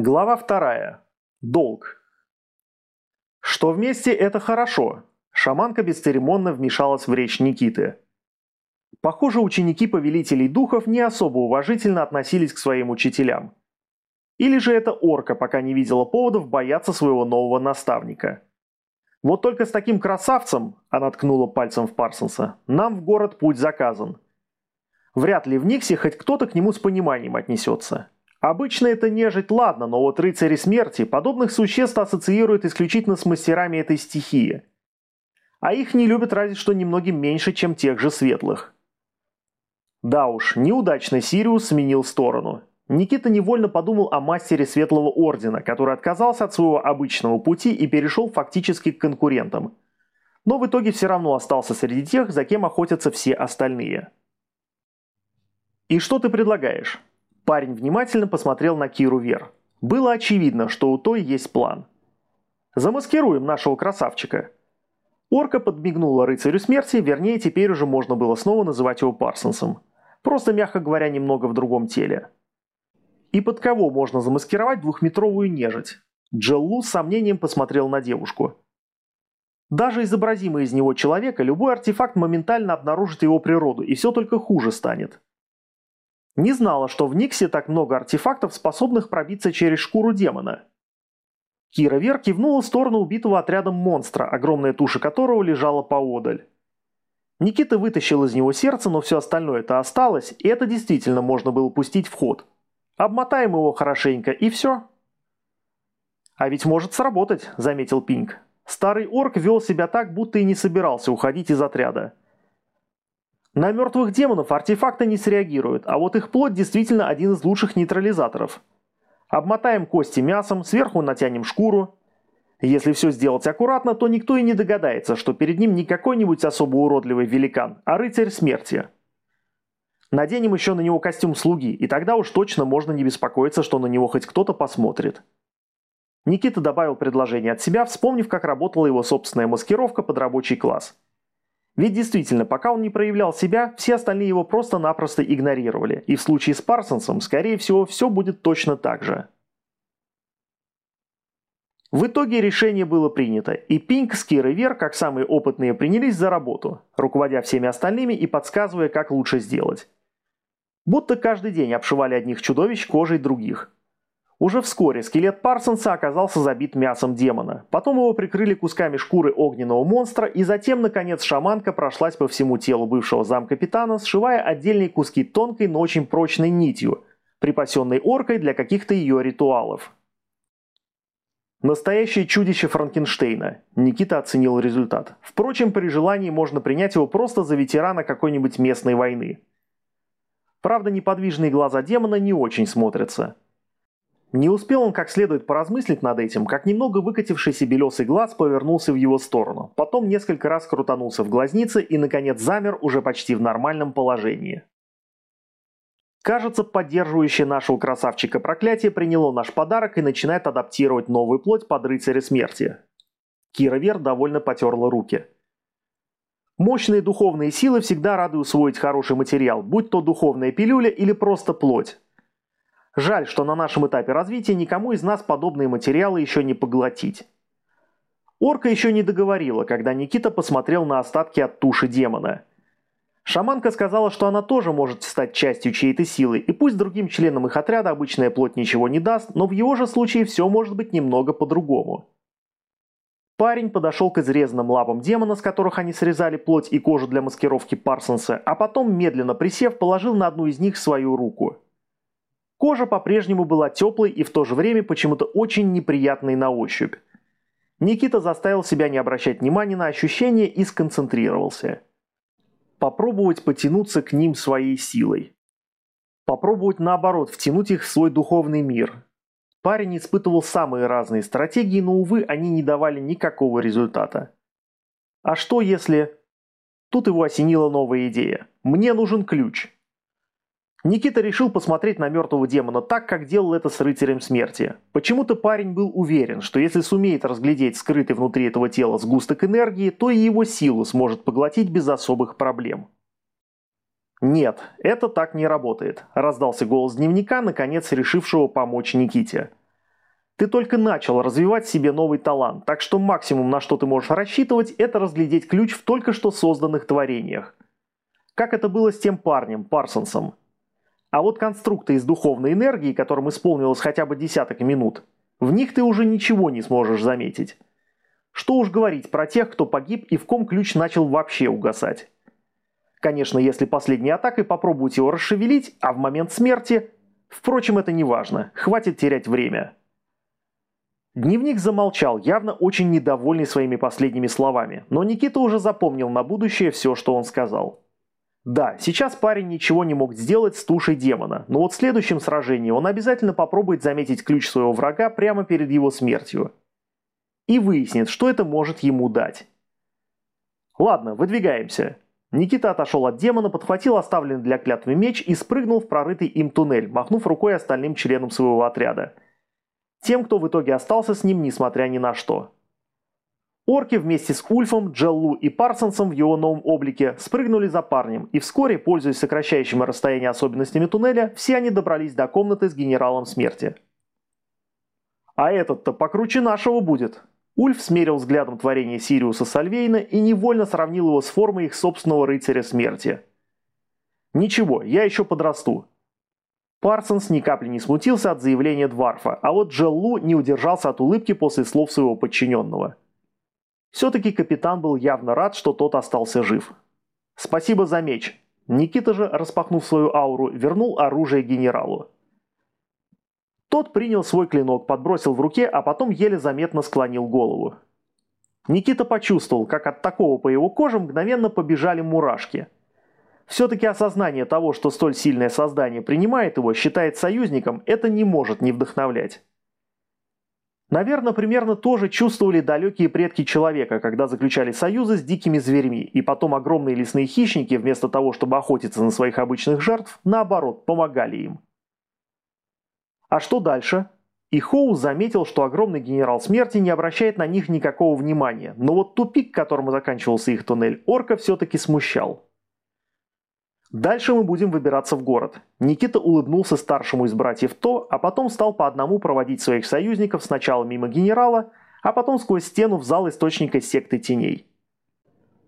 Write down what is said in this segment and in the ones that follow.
Глава вторая. Долг. Что вместе – это хорошо. Шаманка бесцеремонно вмешалась в речь Никиты. Похоже, ученики повелителей духов не особо уважительно относились к своим учителям. Или же это орка пока не видела поводов бояться своего нового наставника. Вот только с таким красавцем, она ткнула пальцем в Парсонса, нам в город путь заказан. Вряд ли в Никсе хоть кто-то к нему с пониманием отнесется. Обычно это нежить, ладно, но вот рыцари смерти подобных существ ассоциируют исключительно с мастерами этой стихии. А их не любят разве что немногим меньше, чем тех же светлых. Да уж, неудачно Сириус сменил сторону. Никита невольно подумал о мастере Светлого Ордена, который отказался от своего обычного пути и перешел фактически к конкурентам. Но в итоге все равно остался среди тех, за кем охотятся все остальные. «И что ты предлагаешь?» Парень внимательно посмотрел на Киру Вер. Было очевидно, что у той есть план. «Замаскируем нашего красавчика». Орка подмигнула рыцарю смерти, вернее, теперь уже можно было снова называть его Парсонсом. Просто, мягко говоря, немного в другом теле. И под кого можно замаскировать двухметровую нежить? Джеллу с сомнением посмотрел на девушку. Даже изобразимый из него человека, любой артефакт моментально обнаружит его природу, и все только хуже станет. Не знала, что в Никсе так много артефактов, способных пробиться через шкуру демона. Кира Вер кивнула в сторону убитого отрядом монстра, огромная туша которого лежала поодаль. Никита вытащил из него сердце, но все остальное это осталось, и это действительно можно было пустить в ход. Обмотаем его хорошенько, и все. «А ведь может сработать», — заметил Пинк. Старый орк вел себя так, будто и не собирался уходить из отряда. На мертвых демонов артефакты не среагируют, а вот их плоть действительно один из лучших нейтрализаторов. Обмотаем кости мясом, сверху натянем шкуру. Если все сделать аккуратно, то никто и не догадается, что перед ним не какой-нибудь особо уродливый великан, а рыцарь смерти. Наденем еще на него костюм слуги, и тогда уж точно можно не беспокоиться, что на него хоть кто-то посмотрит. Никита добавил предложение от себя, вспомнив, как работала его собственная маскировка под рабочий класс. Ведь действительно, пока он не проявлял себя, все остальные его просто-напросто игнорировали, и в случае с Парсонсом, скорее всего, все будет точно так же. В итоге решение было принято, и Пинк, Скир и Вер, как самые опытные, принялись за работу, руководя всеми остальными и подсказывая, как лучше сделать. Будто каждый день обшивали одних чудовищ кожей других – уже вскоре скелет Парсонса оказался забит мясом демона. Потом его прикрыли кусками шкуры огненного монстра, и затем, наконец, шаманка прошлась по всему телу бывшего замкапитана, сшивая отдельные куски тонкой, но очень прочной нитью, припасенной оркой для каких-то ее ритуалов. Настоящее чудище Франкенштейна. Никита оценил результат. Впрочем, при желании можно принять его просто за ветерана какой-нибудь местной войны. Правда, неподвижные глаза демона не очень смотрятся. Не успел он как следует поразмыслить над этим, как немного выкатившийся белесый глаз повернулся в его сторону, потом несколько раз крутанулся в глазнице и, наконец, замер уже почти в нормальном положении. Кажется, поддерживающее нашего красавчика проклятие приняло наш подарок и начинает адаптировать новую плоть под рыцаря смерти. Кира Вер довольно потерла руки. Мощные духовные силы всегда рады усвоить хороший материал, будь то духовная пилюля или просто плоть. Жаль, что на нашем этапе развития никому из нас подобные материалы еще не поглотить. Орка еще не договорила, когда Никита посмотрел на остатки от туши демона. Шаманка сказала, что она тоже может стать частью чьей-то силы, и пусть другим членам их отряда обычная плоть ничего не даст, но в его же случае все может быть немного по-другому. Парень подошел к изрезанным лапам демона, с которых они срезали плоть и кожу для маскировки Парсонса, а потом, медленно присев, положил на одну из них свою руку. Кожа по-прежнему была теплой и в то же время почему-то очень неприятной на ощупь. Никита заставил себя не обращать внимания на ощущения и сконцентрировался. Попробовать потянуться к ним своей силой. Попробовать наоборот втянуть их в свой духовный мир. Парень испытывал самые разные стратегии, но, увы, они не давали никакого результата. А что если... Тут его осенила новая идея. «Мне нужен ключ». Никита решил посмотреть на мертвого демона так, как делал это с рыцарем смерти. Почему-то парень был уверен, что если сумеет разглядеть скрытый внутри этого тела сгусток энергии, то и его силу сможет поглотить без особых проблем. «Нет, это так не работает», – раздался голос дневника, наконец решившего помочь Никите. Ты только начал развивать себе новый талант, так что максимум, на что ты можешь рассчитывать, это разглядеть ключ в только что созданных творениях. Как это было с тем парнем, Парсонсом. А вот конструкты из духовной энергии, которым исполнилось хотя бы десяток минут, в них ты уже ничего не сможешь заметить. Что уж говорить про тех, кто погиб и в ком ключ начал вообще угасать. Конечно, если последней атакой попробовать его расшевелить, а в момент смерти... Впрочем, это не важно, хватит терять время. Дневник замолчал, явно очень недовольный своими последними словами, но Никита уже запомнил на будущее все, что он сказал. Да, сейчас парень ничего не мог сделать с тушей демона, но вот в следующем сражении он обязательно попробует заметить ключ своего врага прямо перед его смертью. И выяснит, что это может ему дать. Ладно, выдвигаемся. Никита отошел от демона, подхватил оставленный для клятвы меч и спрыгнул в прорытый им туннель, махнув рукой остальным членам своего отряда. Тем, кто в итоге остался с ним, несмотря ни на что. Орки вместе с Ульфом, Джеллу и Парсонсом в его новом облике спрыгнули за парнем, и вскоре, пользуясь сокращающими расстояние особенностями туннеля, все они добрались до комнаты с генералом смерти. «А этот-то покруче нашего будет», Ульф смерил взглядом творение Сириуса Сальвейна и невольно сравнил его с формой их собственного рыцаря смерти. «Ничего, я еще подрасту». Парсонс ни капли не смутился от заявления Дварфа, а вот Джеллу не удержался от улыбки после слов своего подчиненного. Все-таки капитан был явно рад, что тот остался жив. «Спасибо за меч». Никита же, распахнув свою ауру, вернул оружие генералу. Тот принял свой клинок, подбросил в руке, а потом еле заметно склонил голову. Никита почувствовал, как от такого по его коже мгновенно побежали мурашки. Все-таки осознание того, что столь сильное создание принимает его, считает союзником, это не может не вдохновлять. Наверное, примерно то же чувствовали далекие предки человека, когда заключали союзы с дикими зверьми, и потом огромные лесные хищники, вместо того, чтобы охотиться на своих обычных жертв, наоборот, помогали им. А что дальше? И Хоу заметил, что огромный генерал смерти не обращает на них никакого внимания, но вот тупик, которому заканчивался их туннель, орка все-таки смущал. Дальше мы будем выбираться в город. Никита улыбнулся старшему из братьев То, а потом стал по одному проводить своих союзников сначала мимо генерала, а потом сквозь стену в зал источника секты теней.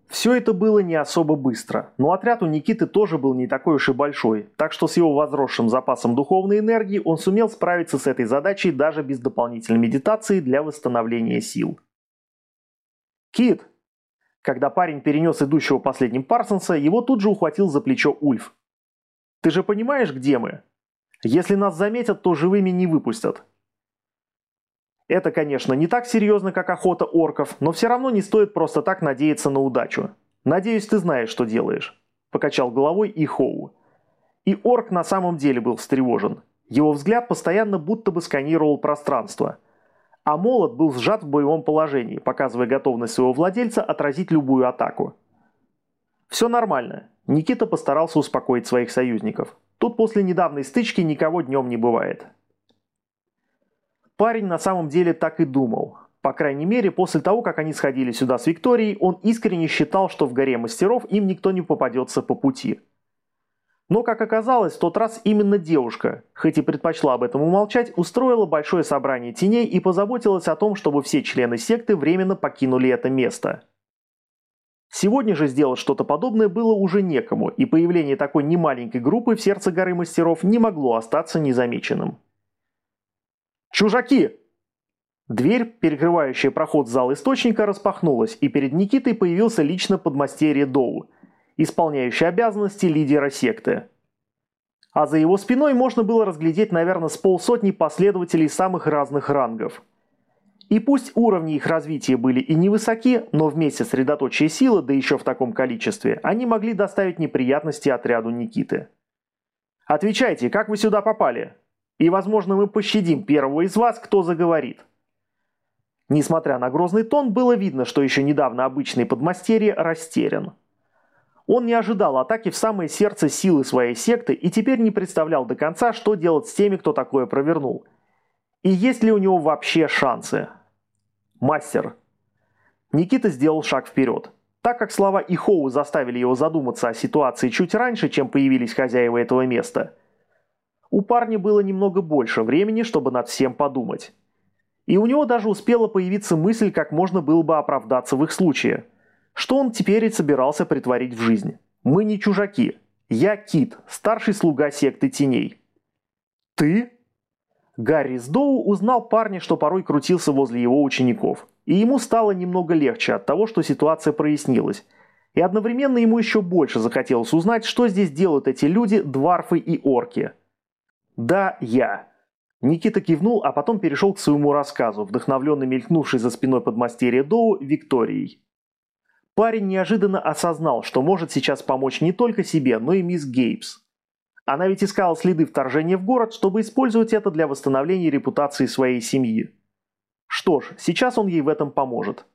Все это было не особо быстро, но отряд у Никиты тоже был не такой уж и большой, так что с его возросшим запасом духовной энергии он сумел справиться с этой задачей даже без дополнительной медитации для восстановления сил. «Кит!» Когда парень перенес идущего последним Парсонса, его тут же ухватил за плечо Ульф. «Ты же понимаешь, где мы? Если нас заметят, то живыми не выпустят. Это, конечно, не так серьезно, как охота орков, но все равно не стоит просто так надеяться на удачу. Надеюсь, ты знаешь, что делаешь», – покачал головой и Хоу. И орк на самом деле был встревожен. Его взгляд постоянно будто бы сканировал пространство. А молот был сжат в боевом положении, показывая готовность своего владельца отразить любую атаку. «Все нормально», – Никита постарался успокоить своих союзников. «Тут после недавней стычки никого днем не бывает. Парень на самом деле так и думал. По крайней мере, после того, как они сходили сюда с Викторией, он искренне считал, что в горе мастеров им никто не попадется по пути. Но, как оказалось, в тот раз именно девушка, хоть и предпочла об этом умолчать, устроила большое собрание теней и позаботилась о том, чтобы все члены секты временно покинули это место. Сегодня же сделать что-то подобное было уже некому, и появление такой немаленькой группы в сердце горы мастеров не могло остаться незамеченным. «Чужаки!» Дверь, перекрывающая проход в зал источника, распахнулась, и перед Никитой появился лично подмастерье Доу, исполняющий обязанности лидера секты. А за его спиной можно было разглядеть, наверное, с полсотни последователей самых разных рангов. И пусть уровни их развития были и невысоки, но вместе средоточие силы, да еще в таком количестве, они могли доставить неприятности отряду Никиты. «Отвечайте, как вы сюда попали?» И, возможно, мы пощадим первого из вас, кто заговорит. Несмотря на грозный тон, было видно, что еще недавно обычный подмастерье растерян. Он не ожидал атаки в самое сердце силы своей секты и теперь не представлял до конца, что делать с теми, кто такое провернул. И есть ли у него вообще шансы? Мастер. Никита сделал шаг вперед. Так как слова Ихоу заставили его задуматься о ситуации чуть раньше, чем появились хозяева этого места – у парня было немного больше времени, чтобы над всем подумать. И у него даже успела появиться мысль, как можно было бы оправдаться в их случае. Что он теперь и собирался притворить в жизнь. «Мы не чужаки. Я Кит, старший слуга секты теней». «Ты?» Гарри Сдоу узнал парня, что порой крутился возле его учеников. И ему стало немного легче от того, что ситуация прояснилась. И одновременно ему еще больше захотелось узнать, что здесь делают эти люди, дварфы и орки. «Да, я». Никита кивнул, а потом перешел к своему рассказу, вдохновленный мелькнувшей за спиной подмастерья Доу Викторией. Парень неожиданно осознал, что может сейчас помочь не только себе, но и мисс Гейбс. Она ведь искала следы вторжения в город, чтобы использовать это для восстановления репутации своей семьи. Что ж, сейчас он ей в этом поможет.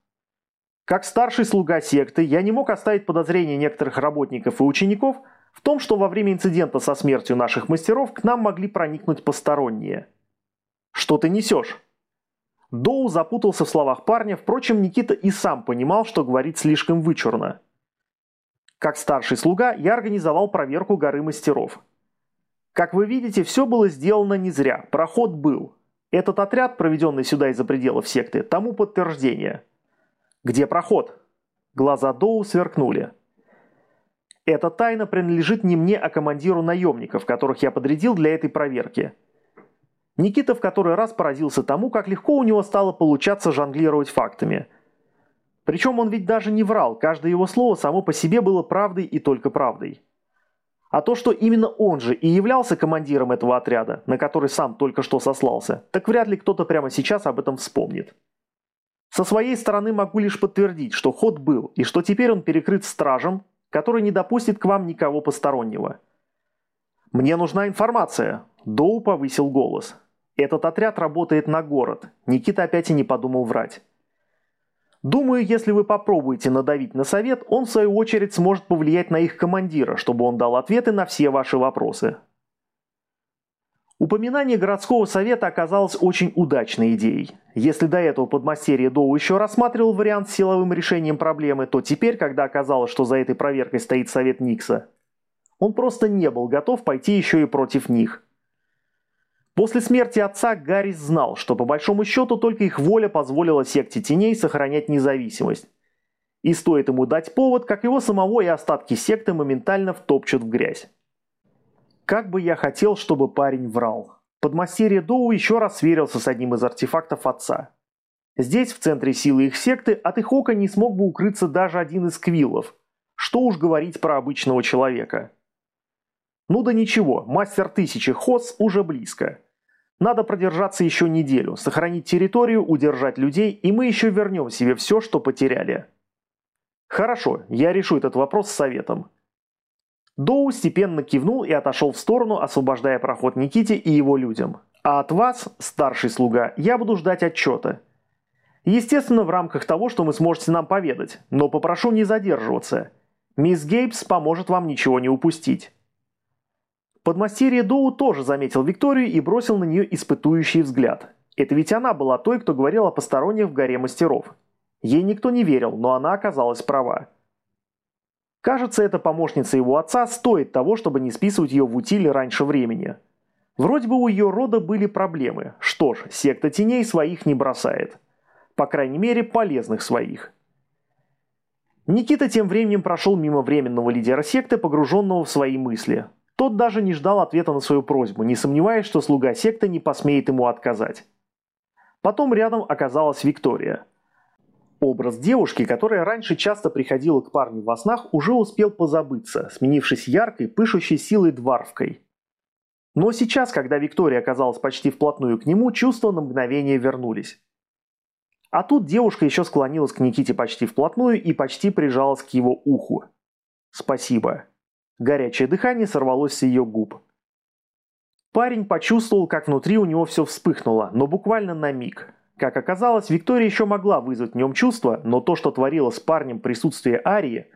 Как старший слуга секты, я не мог оставить подозрения некоторых работников и учеников в том, что во время инцидента со смертью наших мастеров к нам могли проникнуть посторонние. Что ты несешь? Доу запутался в словах парня, впрочем, Никита и сам понимал, что говорит слишком вычурно. Как старший слуга, я организовал проверку горы мастеров. Как вы видите, все было сделано не зря, проход был. Этот отряд, проведенный сюда из-за пределов секты, тому подтверждение. Где проход? Глаза Доу сверкнули. Эта тайна принадлежит не мне, а командиру наемников, которых я подрядил для этой проверки. Никита в который раз поразился тому, как легко у него стало получаться жонглировать фактами. Причем он ведь даже не врал, каждое его слово само по себе было правдой и только правдой. А то, что именно он же и являлся командиром этого отряда, на который сам только что сослался, так вряд ли кто-то прямо сейчас об этом вспомнит. Со своей стороны могу лишь подтвердить, что ход был, и что теперь он перекрыт стражем, который не допустит к вам никого постороннего. «Мне нужна информация», – Доу повысил голос. Этот отряд работает на город. Никита опять и не подумал врать. Думаю, если вы попробуете надавить на совет, он в свою очередь сможет повлиять на их командира, чтобы он дал ответы на все ваши вопросы. Упоминание городского совета оказалось очень удачной идеей. Если до этого подмастерье Доу еще рассматривал вариант с силовым решением проблемы, то теперь, когда оказалось, что за этой проверкой стоит совет Никса, он просто не был готов пойти еще и против них. После смерти отца Гаррис знал, что по большому счету только их воля позволила секте теней сохранять независимость. И стоит ему дать повод, как его самого и остатки секты моментально втопчут в грязь. Как бы я хотел, чтобы парень врал. Подмастерье Доу еще раз сверился с одним из артефактов отца. Здесь, в центре силы их секты, от их ока не смог бы укрыться даже один из квиллов. Что уж говорить про обычного человека. Ну да ничего, мастер тысячи Хос уже близко. Надо продержаться еще неделю, сохранить территорию, удержать людей, и мы еще вернем себе все, что потеряли. Хорошо, я решу этот вопрос с советом. Доу степенно кивнул и отошел в сторону, освобождая проход Никите и его людям. А от вас, старший слуга, я буду ждать отчета. Естественно, в рамках того, что вы сможете нам поведать, но попрошу не задерживаться. Мисс Гейбс поможет вам ничего не упустить. Подмастерье Доу тоже заметил Викторию и бросил на нее испытующий взгляд. Это ведь она была той, кто говорил о посторонних в горе мастеров. Ей никто не верил, но она оказалась права. Кажется, эта помощница его отца стоит того, чтобы не списывать ее в утиле раньше времени. Вроде бы у ее рода были проблемы. Что ж, секта теней своих не бросает. По крайней мере, полезных своих. Никита тем временем прошел мимо временного лидера секты, погруженного в свои мысли. Тот даже не ждал ответа на свою просьбу, не сомневаясь, что слуга секты не посмеет ему отказать. Потом рядом оказалась Виктория. Образ девушки, которая раньше часто приходила к парню во снах, уже успел позабыться, сменившись яркой, пышущей силой дварвкой. Но сейчас, когда Виктория оказалась почти вплотную к нему, чувства на мгновение вернулись. А тут девушка еще склонилась к Никите почти вплотную и почти прижалась к его уху. «Спасибо», Горячее дыхание сорвалось с ее губ. Парень почувствовал, как внутри у него все вспыхнуло, но буквально на миг. Как оказалось, Виктория еще могла вызвать в нем чувства, но то, что творило с парнем присутствие Арии,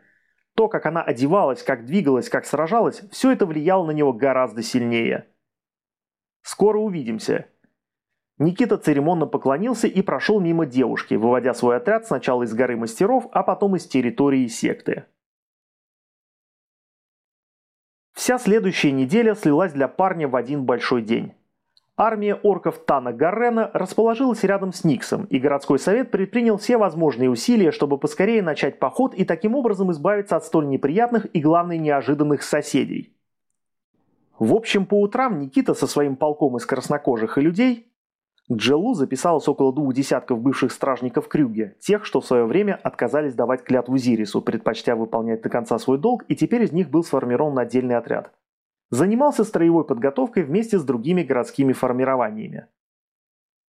то, как она одевалась, как двигалась, как сражалась, все это влияло на него гораздо сильнее. «Скоро увидимся». Никита церемонно поклонился и прошел мимо девушки, выводя свой отряд сначала из горы мастеров, а потом из территории секты. Вся следующая неделя слилась для парня в один большой день. Армия орков Тана Гаррена расположилась рядом с Никсом, и городской совет предпринял все возможные усилия, чтобы поскорее начать поход и таким образом избавиться от столь неприятных и, главное, неожиданных соседей. В общем, по утрам Никита со своим полком из краснокожих и людей Джелу записалось около двух десятков бывших стражников Крюге, тех, что в свое время отказались давать клятву Зирису, предпочтя выполнять до конца свой долг, и теперь из них был сформирован отдельный отряд занимался строевой подготовкой вместе с другими городскими формированиями.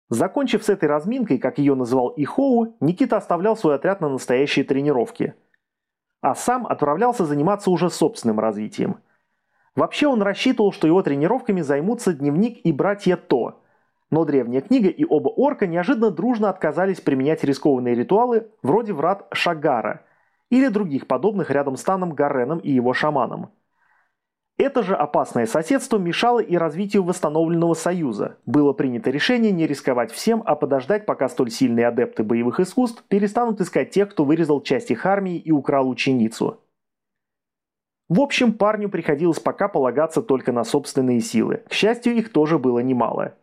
Закончив с этой разминкой, как ее называл Ихоу, Никита оставлял свой отряд на настоящие тренировки. А сам отправлялся заниматься уже собственным развитием. Вообще он рассчитывал, что его тренировками займутся дневник и братья То. Но древняя книга и оба орка неожиданно дружно отказались применять рискованные ритуалы вроде врат Шагара или других подобных рядом с Таном Гареном и его шаманом. Это же опасное соседство мешало и развитию восстановленного союза. Было принято решение не рисковать всем, а подождать, пока столь сильные адепты боевых искусств перестанут искать тех, кто вырезал часть их армии и украл ученицу. В общем, парню приходилось пока полагаться только на собственные силы. К счастью, их тоже было немало.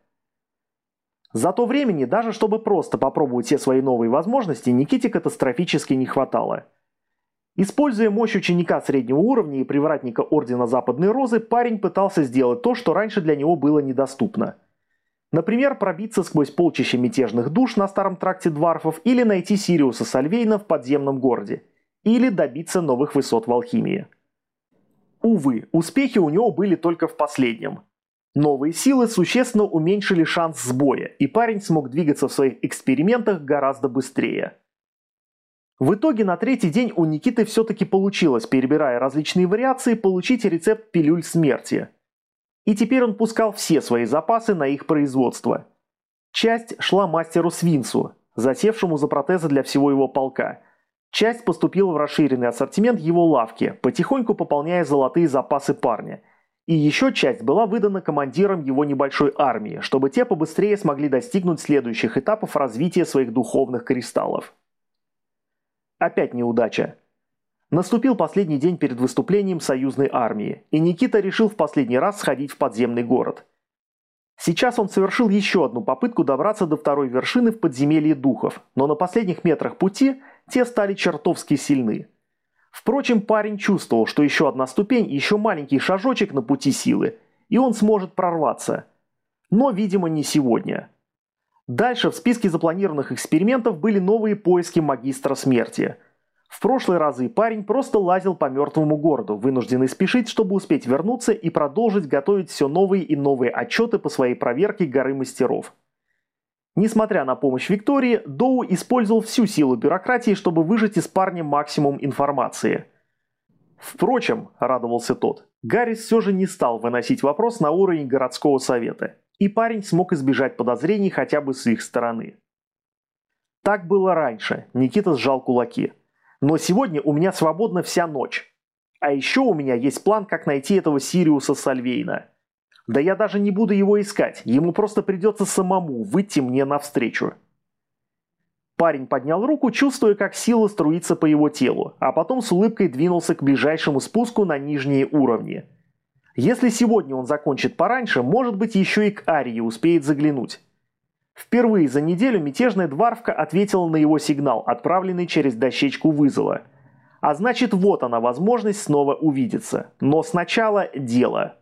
За то времени, даже чтобы просто попробовать все свои новые возможности, Никите катастрофически не хватало – Используя мощь ученика среднего уровня и привратника Ордена Западной Розы, парень пытался сделать то, что раньше для него было недоступно. Например, пробиться сквозь полчища мятежных душ на старом тракте Дварфов или найти Сириуса Сальвейна в подземном городе. Или добиться новых высот в алхимии. Увы, успехи у него были только в последнем. Новые силы существенно уменьшили шанс сбоя, и парень смог двигаться в своих экспериментах гораздо быстрее. В итоге на третий день у Никиты все-таки получилось, перебирая различные вариации, получить рецепт пилюль смерти. И теперь он пускал все свои запасы на их производство. Часть шла мастеру Свинсу, засевшему за протезы для всего его полка. Часть поступила в расширенный ассортимент его лавки, потихоньку пополняя золотые запасы парня. И еще часть была выдана командирам его небольшой армии, чтобы те побыстрее смогли достигнуть следующих этапов развития своих духовных кристаллов. Опять неудача. Наступил последний день перед выступлением союзной армии, и Никита решил в последний раз сходить в подземный город. Сейчас он совершил еще одну попытку добраться до второй вершины в подземелье духов, но на последних метрах пути те стали чертовски сильны. Впрочем, парень чувствовал, что еще одна ступень, еще маленький шажочек на пути силы, и он сможет прорваться. Но, видимо, не сегодня. Дальше в списке запланированных экспериментов были новые поиски магистра смерти. В прошлые разы парень просто лазил по мертвому городу, вынужденный спешить, чтобы успеть вернуться и продолжить готовить все новые и новые отчеты по своей проверке горы мастеров. Несмотря на помощь Виктории, Доу использовал всю силу бюрократии, чтобы выжать из парня максимум информации. Впрочем, радовался тот, Гаррис все же не стал выносить вопрос на уровень городского совета и парень смог избежать подозрений хотя бы с их стороны. Так было раньше, Никита сжал кулаки. Но сегодня у меня свободна вся ночь. А еще у меня есть план, как найти этого Сириуса Сальвейна. Да я даже не буду его искать, ему просто придется самому выйти мне навстречу. Парень поднял руку, чувствуя, как сила струится по его телу, а потом с улыбкой двинулся к ближайшему спуску на нижние уровни – если сегодня он закончит пораньше, может быть еще и к Арии успеет заглянуть. Впервые за неделю мятежная Дварвка ответила на его сигнал, отправленный через дощечку вызова. А значит вот она возможность снова увидеться. Но сначала дело.